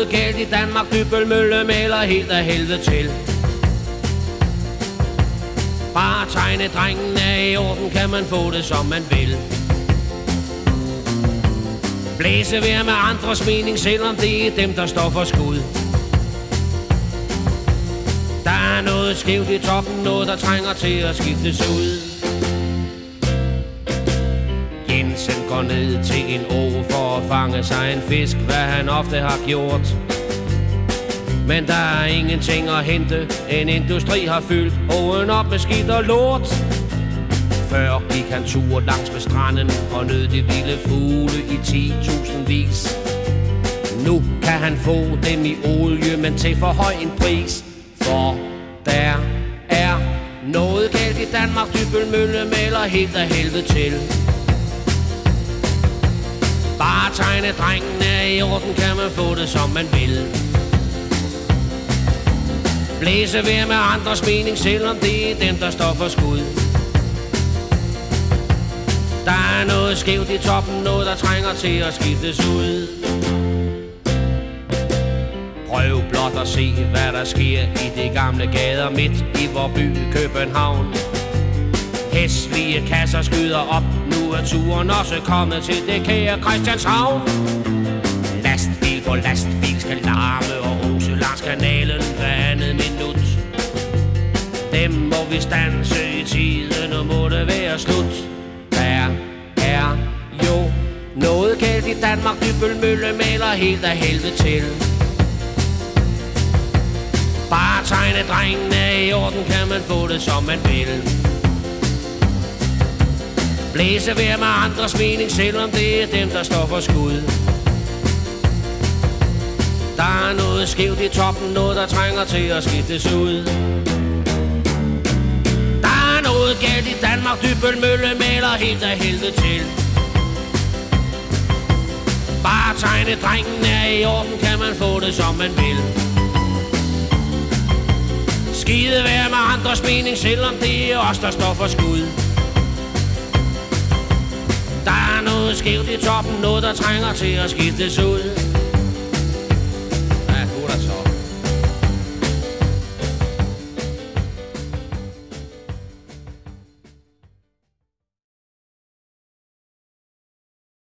noget galt i Danmark. Dybølmølle maler helt af helvede til. Bare tegne drengen er i orden Kan man få det som man vil. Blæse vær med andres mening Selvom det er dem der står for skud. Der er noget skævt i toppen Noget der trænger til at skiftes ud. Jensen går ned til en å for at fange sig en fisk, hvad han ofte har gjort. Men der er ingenting at hente, en industri har fyldt åen op med skidt og lort. Før gik han tur langs med stranden og nød de vilde fugle i 10.000 vis. Nu kan han få dem i olie, men til for høj en pris. For der er noget galt i Danmark, Dybølmølle maler helt af helvede til. Det drengen er i orden, kan man få det som man vil. Blæse ved med andres mening, selvom det er den, der står for skud. Der er noget skævt i toppen, noget der trænger til at skiftes ud. Prøv blot at se, hvad der sker i de gamle gader midt i vor by København. Hæslige kasser skyder op, nu er turen også kommet til det kære Christianshavn. Lastbil på lastbil skal larme og rose langs kanalen hver andet minut. Dem må vi stanse i tiden, og må det være slut. Der er jo noget galt i Danmark, Dybølmølle maler helt af helvede til. Bare tegne drengene i orden, kan man få det som man vil. Blæse ved med andres mening, selvom det er dem, der står for skud. Der er noget skævt i toppen, noget der trænger til at skiftes ud. Der er noget galt i Danmark, Dybølmølle maler helt af helvede til. Bare tegne drengen er i orden, kan man få det som man vil. Skide være med andres mening, selvom det er os, der står for skud. Der er noget skævt i toppen, noget der trænger til at skiftes ud.